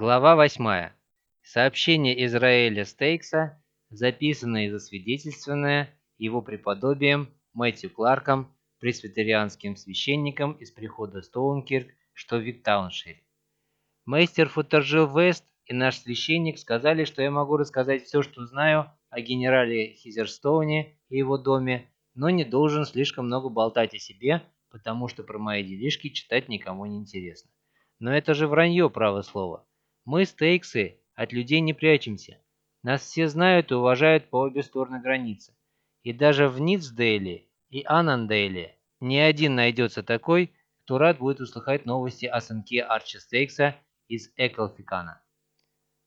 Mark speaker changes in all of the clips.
Speaker 1: Глава 8. Сообщение Израиля Стейкса, записанное и засвидетельствованное его преподобием Мэтью Кларком, пресвитерианским священником из прихода Стоункирк, что в Виктауншире. Мейстер Футтерджил Вест и наш священник сказали, что я могу рассказать все, что знаю о генерале Хизерстоуне и его доме, но не должен слишком много болтать о себе, потому что про мои делишки читать никому не интересно. Но это же вранье, право слово. Мы, стейксы, от людей не прячемся. Нас все знают и уважают по обе стороны границы. И даже в Ницдейле и Анандейле ни один найдется такой, кто рад будет услыхать новости о сынке Арчи Стейкса из Эклфикана.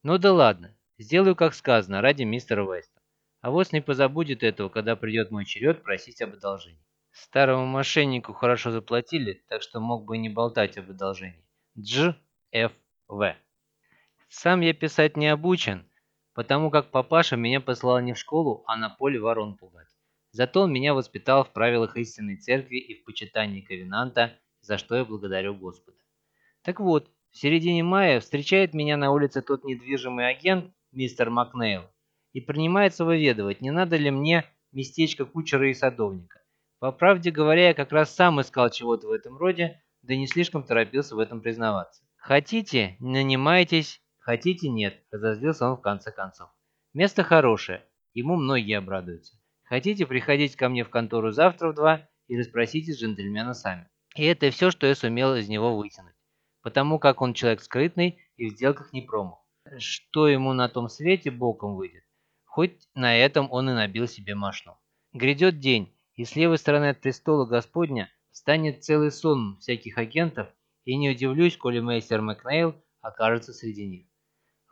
Speaker 1: Ну да ладно, сделаю как сказано, ради мистера Веста. А вот не позабудет этого, когда придет мой черед просить об одолжении. Старому мошеннику хорошо заплатили, так что мог бы и не болтать об одолжении. Дж. Ф. В. Сам я писать не обучен, потому как папаша меня послал не в школу, а на поле ворон пугать. Зато он меня воспитал в правилах истинной церкви и в почитании ковенанта, за что я благодарю Господа. Так вот, в середине мая встречает меня на улице тот недвижимый агент, мистер Макнейл, и принимается выведывать, не надо ли мне местечко кучера и садовника. По правде говоря, я как раз сам искал чего-то в этом роде, да не слишком торопился в этом признаваться. Хотите, нанимайтесь, Хотите, нет, разозлился он в конце концов. Место хорошее, ему многие обрадуются. Хотите, приходите ко мне в контору завтра в два и расспросите джентльмена сами. И это все, что я сумел из него вытянуть. Потому как он человек скрытный и в сделках не промах. Что ему на том свете боком выйдет. Хоть на этом он и набил себе машну. Грядет день, и с левой стороны от престола Господня станет целый сон всяких агентов, и не удивлюсь, коли мейстер Макнейл окажется среди них.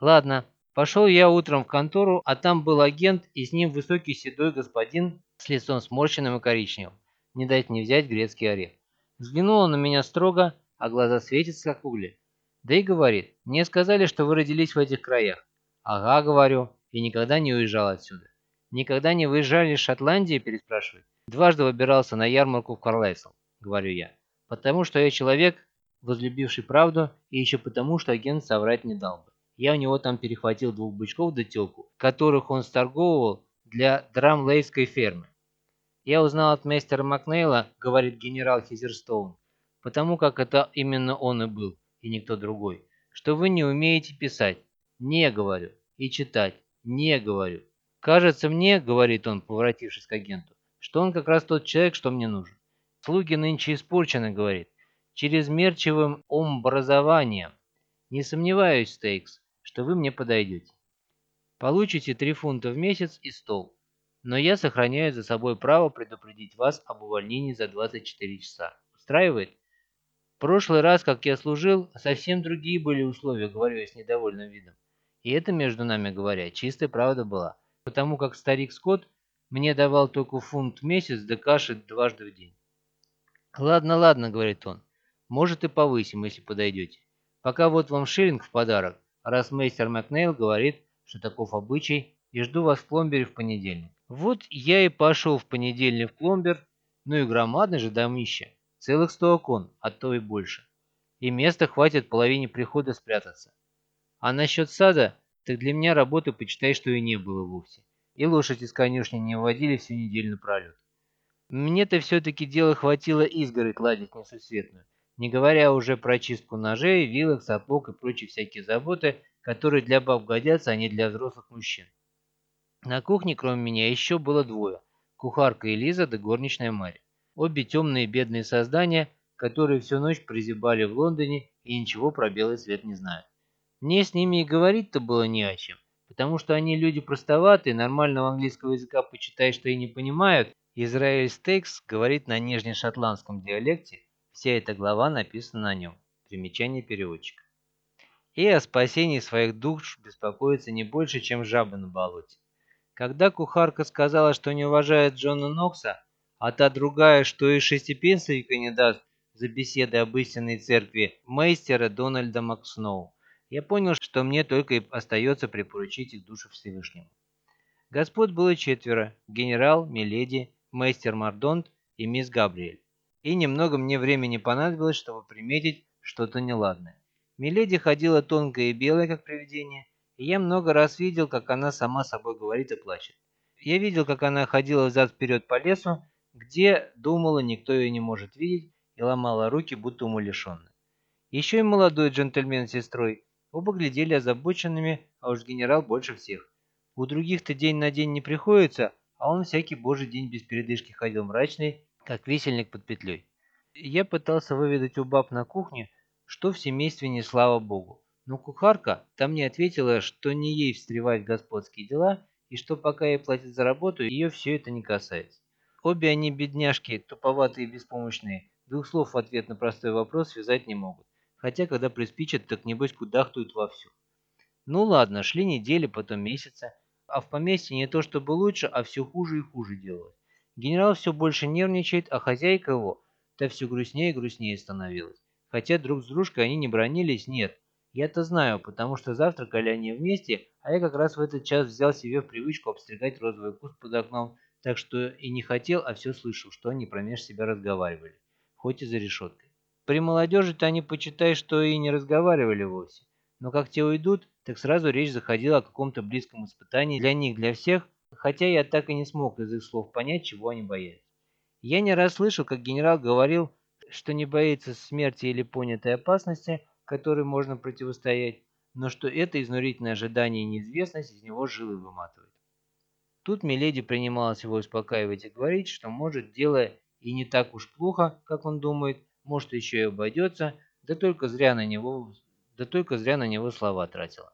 Speaker 1: Ладно, пошел я утром в контору, а там был агент и с ним высокий седой господин с лицом сморщенным и коричневым. Не дать не взять грецкий орех. Взглянул он на меня строго, а глаза светятся, как угли. Да и говорит, мне сказали, что вы родились в этих краях. Ага, говорю, и никогда не уезжал отсюда. Никогда не выезжали из Шотландии, переспрашивает. Дважды выбирался на ярмарку в Карлайсл, говорю я. Потому что я человек, возлюбивший правду, и еще потому, что агент соврать не дал бы. Я у него там перехватил двух бычков да телку, которых он сторговывал для драмлейской фермы. Я узнал от мастера Макнейла, говорит генерал Хизерстоун, потому как это именно он и был, и никто другой, что вы не умеете писать. Не говорю. И читать. Не говорю. Кажется мне, говорит он, поворотившись к агенту, что он как раз тот человек, что мне нужен. Слуги нынче испорчены, говорит, чрезмерчивым образованием. Не сомневаюсь, Стейкс, что вы мне подойдете. Получите 3 фунта в месяц и стол, но я сохраняю за собой право предупредить вас об увольнении за 24 часа. Устраивает? В прошлый раз, как я служил, совсем другие были условия, говорю я с недовольным видом. И это, между нами говоря, чистая правда была, потому как старик Скотт мне давал только фунт в месяц да каши дважды в день. «Ладно, ладно», — говорит он, — «может и повысим, если подойдете. Пока вот вам шиллинг в подарок, раз мейстер Макнейл говорит, что таков обычай, и жду вас в Пломбере в понедельник. Вот я и пошел в понедельник в Пломбер, ну и громадное же домище, целых сто окон, а то и больше. И места хватит половине прихода спрятаться. А насчет сада, так для меня работы почитай, что и не было вовсе. И лошадь из конюшни не водили всю неделю напролет. Мне-то все-таки дела хватило изгородь ладить несусветную не говоря уже про чистку ножей, вилок, сапог и прочие всякие заботы, которые для баб годятся, а не для взрослых мужчин. На кухне, кроме меня, еще было двое – кухарка Элиза да горничная Марья. Обе темные бедные создания, которые всю ночь прозябали в Лондоне и ничего про белый свет не знают. Мне с ними и говорить-то было не о чем, потому что они люди простоватые, нормального английского языка почитай, что и не понимают. Израиль Стейкс говорит на нижнешотландском диалекте, Вся эта глава написана на нем. Примечание переводчика. И о спасении своих душ беспокоится не больше, чем жаба на болоте. Когда кухарка сказала, что не уважает Джона Нокса, а та другая, что и шестипенсовика не даст за беседы об истинной церкви мейстера Дональда Максноу, я понял, что мне только и остается припоручить их душу Всевышнему. Господ было четверо – генерал, миледи, мейстер Мардонт и мисс Габриэль и немного мне времени понадобилось, чтобы приметить что-то неладное. Миледи ходила тонкая и белая, как привидение, и я много раз видел, как она сама собой говорит и плачет. Я видел, как она ходила взад-вперед по лесу, где, думала, никто ее не может видеть, и ломала руки, будто умалишенная. Еще и молодой джентльмен с сестрой. Оба глядели озабоченными, а уж генерал больше всех. У других-то день на день не приходится, а он всякий божий день без передышки ходил мрачный, как висельник под петлей. Я пытался выведать у баб на кухне, что в семействе не слава богу. Но кухарка там мне ответила, что не ей встревать в господские дела, и что пока ей платят за работу, ее все это не касается. Обе они бедняжки, туповатые и беспомощные, двух слов в ответ на простой вопрос связать не могут. Хотя, когда приспичат, так небось кудахтуют вовсю. Ну ладно, шли недели, потом месяцы, а в поместье не то чтобы лучше, а все хуже и хуже делалось. Генерал все больше нервничает, а хозяйка его, то все грустнее и грустнее становилась. Хотя друг с дружкой они не бронились, нет. Я-то знаю, потому что завтракали они вместе, а я как раз в этот час взял себе в привычку обстригать розовый куст под окном, так что и не хотел, а все слышал, что они промеж себя разговаривали, хоть и за решеткой. При молодежи-то они, почитай, что и не разговаривали вовсе. Но как те уйдут, так сразу речь заходила о каком-то близком испытании для них, для всех, хотя я так и не смог из их слов понять, чего они боятся. Я не раз слышал, как генерал говорил, что не боится смерти или понятой опасности, которой можно противостоять, но что это изнурительное ожидание и неизвестность из него жилы выматывает. Тут Миледи принималась его успокаивать и говорить, что может дело и не так уж плохо, как он думает, может еще и обойдется, да только зря на него да только зря на него слова тратила.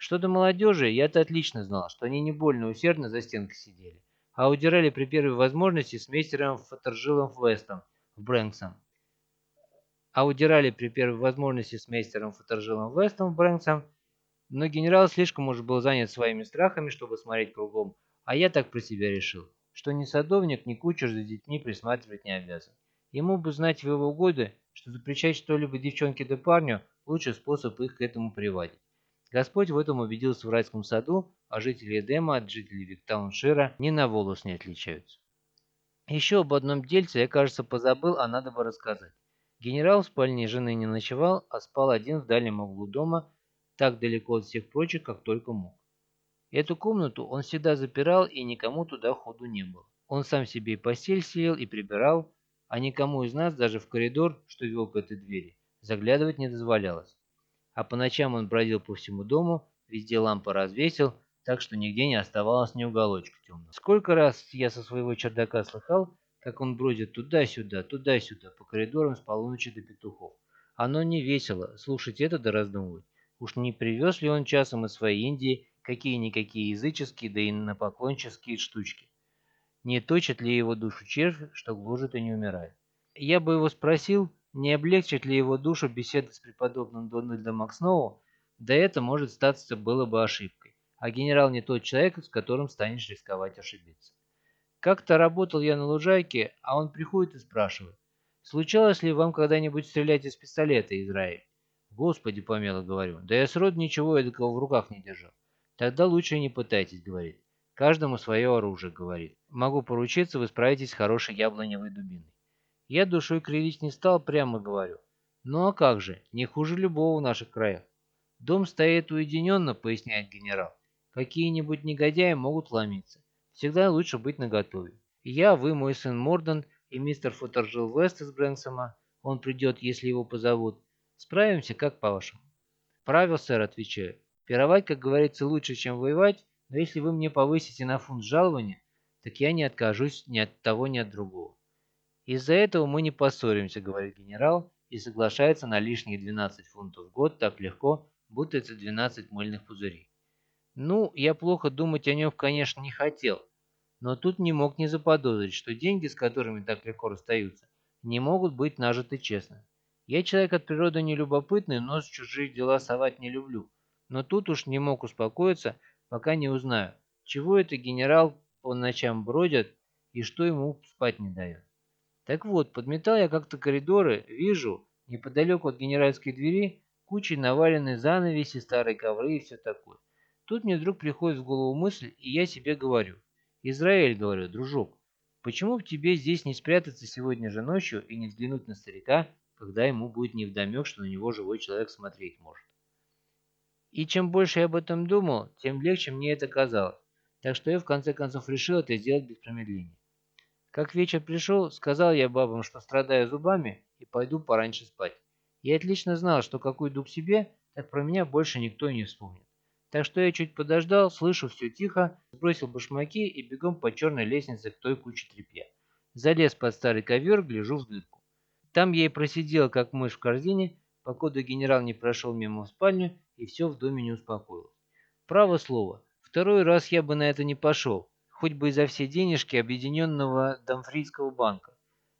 Speaker 1: Что до молодежи, я-то отлично знал, что они не больно усердно за стенкой сидели, а удирали при первой возможности с мейстером Фатержилом Вестом в Брэнксом. А удирали при первой возможности с мейстером Фатержилом Вестом в Брэнксом, но генерал слишком уж был занят своими страхами, чтобы смотреть кругом, а я так про себя решил, что ни садовник, ни кучер за детьми присматривать не обязан. Ему бы знать в его годы, что запрещать что-либо девчонке да парню – лучший способ их к этому приводить. Господь в этом убедился в райском саду, а жители Эдема от жителей Виктауншира ни на волос не отличаются. Еще об одном дельце я, кажется, позабыл, а надо бы рассказать. Генерал в спальне жены не ночевал, а спал один в дальнем углу дома, так далеко от всех прочих, как только мог. Эту комнату он всегда запирал, и никому туда ходу не было. Он сам себе и постель сеял, и прибирал, а никому из нас даже в коридор, что вел к этой двери, заглядывать не дозволялось. А по ночам он бродил по всему дому, везде лампы развесил, так что нигде не оставалось ни уголочка темного. Сколько раз я со своего чердака слыхал, как он бродит туда-сюда, туда-сюда, по коридорам с полуночи до петухов. Оно не весело, слушать это да раздумывать. Уж не привез ли он часом из своей Индии какие-никакие языческие да и напоклонческие штучки? Не точит ли его душу червь, что гложет и не умирает? Я бы его спросил, не облегчит ли его душу беседа с преподобным Дональдом Максноу, да это, может, статься было бы ошибкой. А генерал не тот человек, с которым станешь рисковать ошибиться. Как-то работал я на лужайке, а он приходит и спрашивает, «Случалось ли вам когда-нибудь стрелять из пистолета, Израиль?» «Господи помилуй», говорю, «да я сроду ничего эдакого в руках не держал». «Тогда лучше не пытайтесь», говорит. «Каждому свое оружие», говорит. «Могу поручиться, вы справитесь с хорошей яблоневой дубиной». Я душой кривить не стал, прямо говорю. Ну а как же, не хуже любого в наших краях. Дом стоит уединенно, поясняет генерал. Какие-нибудь негодяи могут ломиться. Всегда лучше быть наготове. Я, вы, мой сын Мордан и мистер Футержил Вест из Брэнксома, он придет, если его позовут, справимся, как по-вашему. Правил, сэр, отвечаю. Пировать, как говорится, лучше, чем воевать, но если вы мне повысите на фунт жалования, так я не откажусь ни от того, ни от другого. «Из-за этого мы не поссоримся», — говорит генерал, и соглашается на лишние 12 фунтов в год так легко, будто это 12 мыльных пузырей. Ну, я плохо думать о нем, конечно, не хотел, но тут не мог не заподозрить, что деньги, с которыми так легко расстаются, не могут быть нажиты честно. Я человек от природы нелюбопытный, но с чужие дела совать не люблю. Но тут уж не мог успокоиться, пока не узнаю, чего это генерал по ночам бродит и что ему спать не дает. Так вот, подметал я как-то коридоры, вижу, неподалеку от генеральской двери, кучей наваленной занавеси, старые ковры и все такое. Тут мне вдруг приходит в голову мысль, и я себе говорю. Израиль, говорю, дружок, почему бы тебе здесь не спрятаться сегодня же ночью и не взглянуть на старика, когда ему будет невдомек, что на него живой человек смотреть может. И чем больше я об этом думал, тем легче мне это казалось, так что я в конце концов решил это сделать без промедления. Как вечер пришел, сказал я бабам, что страдаю зубами и пойду пораньше спать. Я отлично знал, что как уйду к себе, так про меня больше никто и не вспомнит. Так что я чуть подождал, слышу все тихо, сбросил башмаки и бегом по черной лестнице к той куче тряпья. Залез под старый ковер, гляжу в дырку. Там я и просидел, как мышь в корзине, покуда генерал не прошел мимо в спальню, и все в доме не успокоилось. Право слово, второй раз я бы на это не пошел, хоть бы и за все денежки Объединенного Дамфрийского банка.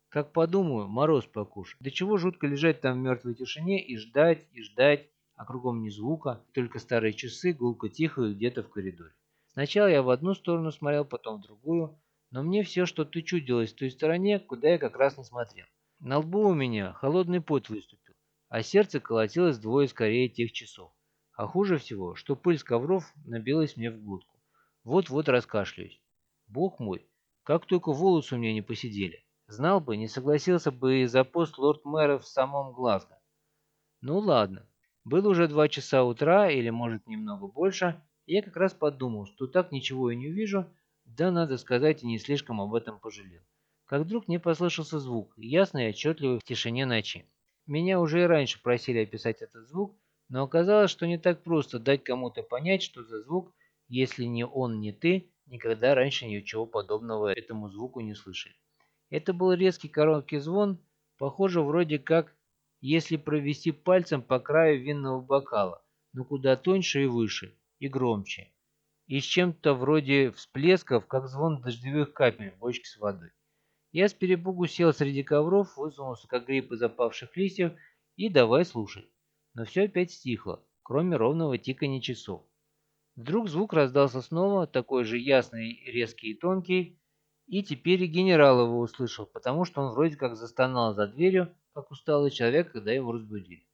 Speaker 1: Как подумаю, мороз покушать. До чего жутко лежать там в мертвой тишине и ждать, и ждать, а кругом ни звука, только старые часы гулко тихают где-то в коридоре. Сначала я в одну сторону смотрел, потом в другую, но мне все что-то чудилось в той стороне, куда я как раз не смотрел. На лбу у меня холодный пот выступил, а сердце колотилось двое скорее тех часов. А хуже всего, что пыль с ковров набилась мне в глотку. Вот-вот раскашляюсь. Бог мой, как только волосы у меня не посидели. Знал бы, не согласился бы и за пост лорд-мэра в самом Глазго. Ну ладно, было уже два часа утра, или может немного больше, я как раз подумал, что так ничего и не увижу, да, надо сказать, и не слишком об этом пожалел. Как вдруг мне послышался звук, ясный и отчетливый в тишине ночи. Меня уже и раньше просили описать этот звук, но оказалось, что не так просто дать кому-то понять, что за звук, если не он, не ты, никогда раньше ничего подобного этому звуку не слышали. Это был резкий короткий звон, похоже вроде как если провести пальцем по краю винного бокала, но куда тоньше и выше, и громче. И с чем-то вроде всплесков, как звон дождевых капель в бочке с водой. Я с перепугу сел среди ковров, высунулся как гриб из опавших листьев и давай слушать. Но все опять стихло, кроме ровного тикания часов. Вдруг звук раздался снова, такой же ясный, резкий и тонкий, и теперь и генерал его услышал, потому что он вроде как застонал за дверью, как усталый человек, когда его разбудили.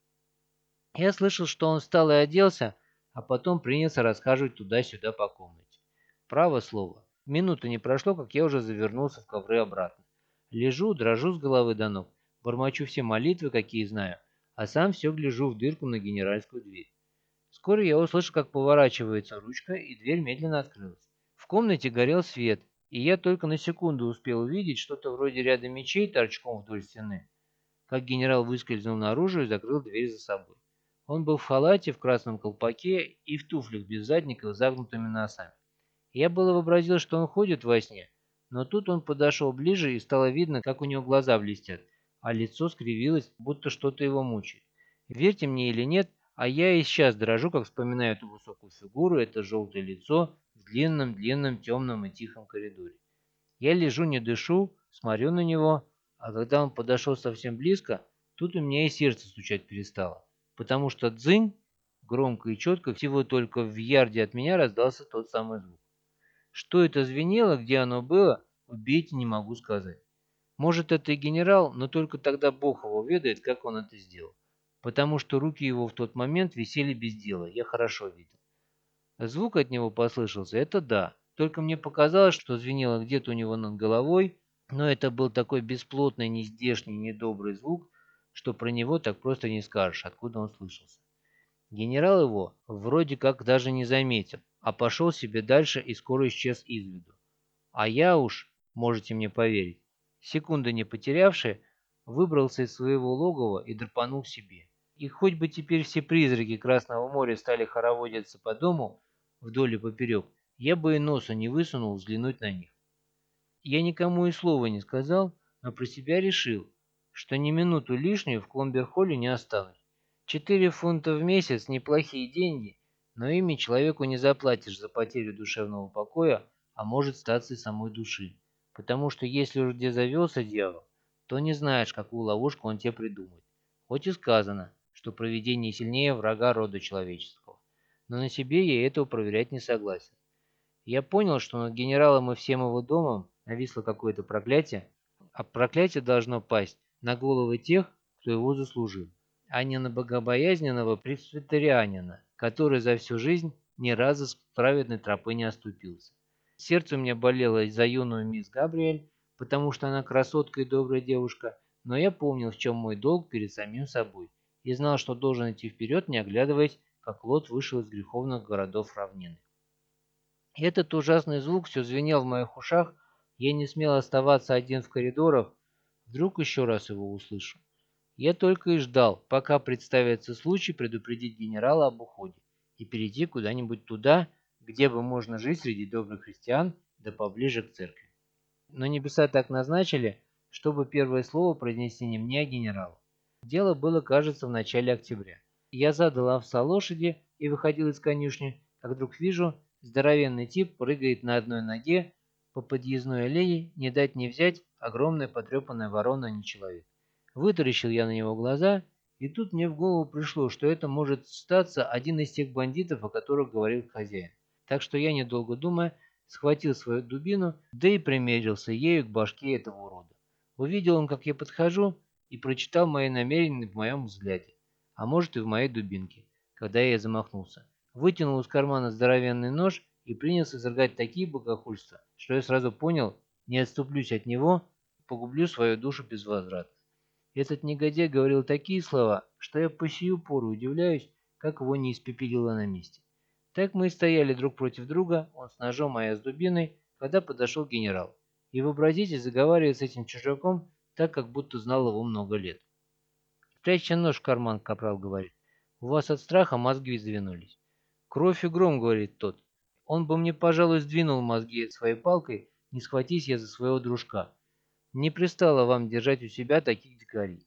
Speaker 1: Я слышал, что он встал и оделся, а потом принялся расхаживать туда-сюда по комнате. Право слово, минуты не прошло, как я уже завернулся в ковры обратно. Лежу, дрожу с головы до ног, бормочу все молитвы, какие знаю, а сам все гляжу в дырку на генеральскую дверь. Вскоре я услышал, как поворачивается ручка, и дверь медленно открылась. В комнате горел свет, и я только на секунду успел увидеть что-то вроде ряда мечей торчком вдоль стены как генерал выскользнул наружу и закрыл дверь за собой. Он был в халате, в красном колпаке и в туфлях без задников с загнутыми носами. Я было вообразил, что он ходит во сне, но тут он подошел ближе и стало видно, как у него глаза блестят, а лицо скривилось, будто что-то его мучает. Верьте мне или нет, а я и сейчас дрожу, как вспоминаю эту высокую фигуру, это желтое лицо в длинном-длинном темном и тихом коридоре. Я лежу, не дышу, смотрю на него, а когда он подошел совсем близко, тут у меня и сердце стучать перестало, потому что дзынь, громко и четко, всего только в ярде от меня раздался тот самый звук. Что это звенело, где оно было, убейте не могу сказать. Может, это и генерал, но только тогда Бог его ведает, как он это сделал. Потому что руки его в тот момент висели без дела, я хорошо видел. Звук от него послышался, это да, только мне показалось, что звенело где-то у него над головой, но это был такой бесплотный, нездешний, недобрый звук, что про него так просто не скажешь, откуда он слышался. Генерал его вроде как даже не заметил, а пошел себе дальше и скоро исчез из виду. А я уж, можете мне поверить, секунды не потерявший, выбрался из своего логова и драпанул себе. И хоть бы теперь все призраки Красного моря стали хороводиться по дому вдоль и поперек, я бы и носа не высунул взглянуть на них. Я никому и слова не сказал, но про себя решил, что ни минуту лишнюю в Кломберхолле не останусь. Четыре фунта в месяц – неплохие деньги, но ими человеку не заплатишь за потерю душевного покоя, а может статься и самой души. Потому что если уж где завелся дьявол, то не знаешь, какую ловушку он тебе придумает. Хоть и сказано, что провидение сильнее врага рода человеческого. Но на себе я этого проверять не согласен. Я понял, что над генералом и всем его домом нависло какое-то проклятие, а проклятие должно пасть на головы тех, кто его заслужил, а не на богобоязненного пресвитерианина, который за всю жизнь ни разу с праведной тропы не оступился. Сердце у меня болело за юную мисс Габриэль, потому что она красотка и добрая девушка, но я помнил, в чем мой долг перед самим собой, и знал, что должен идти вперед, не оглядываясь, как Лот вышел из греховных городов равнины. Этот ужасный звук все звенел в моих ушах, я не смел оставаться один в коридорах, вдруг еще раз его услышу. Я только и ждал, пока представится случай предупредить генерала об уходе и перейти куда-нибудь туда, где бы можно жить среди добрых христиан, да поближе к церкви. Но небеса так назначили, чтобы первое слово произнести не мне, а генералу. Дело было, кажется, в начале октября. Я задал овса лошади и выходил из конюшни, как вдруг вижу, здоровенный тип прыгает на одной ноге по подъездной аллее, не дать не взять, огромная потрепанная ворона, а не человек. Вытаращил я на него глаза, и тут мне в голову пришло, что это может статься один из тех бандитов, о которых говорил хозяин. Так что я, недолго думая, схватил свою дубину, да и примерился ею к башке этого урода. Увидел он, как я подхожу, и прочитал мои намерения в моем взгляде, а может и в моей дубинке, когда я замахнулся. Вытянул из кармана здоровенный нож и принялся изрыгать такие богохульства, что я сразу понял, не отступлюсь от него, погублю свою душу без возврата. Этот негодяй говорил такие слова, что я по сию пору удивляюсь, как его не испепелило на месте. Так мы и стояли друг против друга, он с ножом, а я с дубиной, когда подошел генерал. И вообразите, заговаривает с этим чужаком, так как будто знал его много лет. «Спрячьте нож в карман», — капрал говорит. «У вас от страха мозги сдвинулись». «Кровь и гром», — говорит тот. «Он бы мне, пожалуй, сдвинул мозги своей палкой, не схватись я за своего дружка. Не пристало вам держать у себя таких дикарей».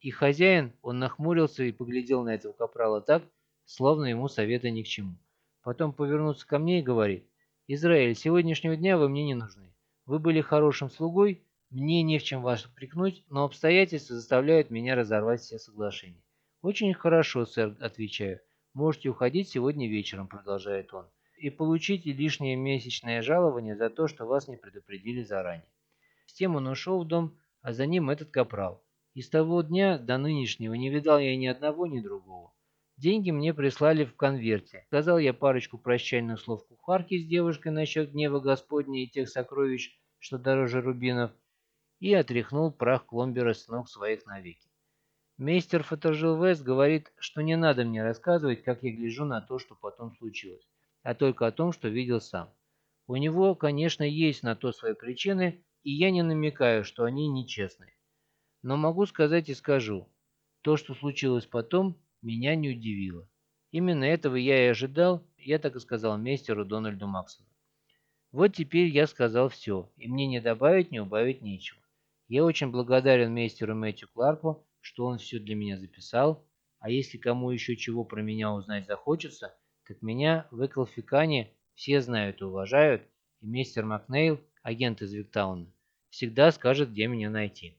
Speaker 1: И хозяин, он нахмурился и поглядел на этого капрала так, словно ему советы ни к чему. Потом повернулся ко мне и говорит, «Израиль, сегодняшнего дня вы мне не нужны. Вы были хорошим слугой, мне не в чем вас упрекнуть, но обстоятельства заставляют меня разорвать все соглашения. Очень хорошо, сэр, отвечаю. Можете уходить сегодня вечером, продолжает он, и получите лишнее месячное жалование за то, что вас не предупредили заранее. С тем он ушел в дом, а за ним этот капрал. И с того дня до нынешнего не видал я ни одного, ни другого. Деньги мне прислали в конверте. Сказал я парочку прощальных слов кухарке с девушкой насчет гнева Господня и тех сокровищ, что дороже рубинов, и отряхнул прах Кломбера с ног своих навеки. Мейстер Фотожил говорит, что не надо мне рассказывать, как я гляжу на то, что потом случилось, а только о том, что видел сам. У него, конечно, есть на то свои причины, и я не намекаю, что они нечестные. Но могу сказать и скажу, то, что случилось потом, меня не удивило. Именно этого я и ожидал, я так и сказал мейстеру Дональду Максону. Вот теперь я сказал все, и мне не добавить, не убавить нечего. Я очень благодарен мейстеру Мэтью Кларку, что он все для меня записал, а если кому еще чего про меня узнать захочется, так меня в Эклфикане все знают и уважают, и мистер Макнейл, агент из Виктауна, всегда скажет, где меня найти.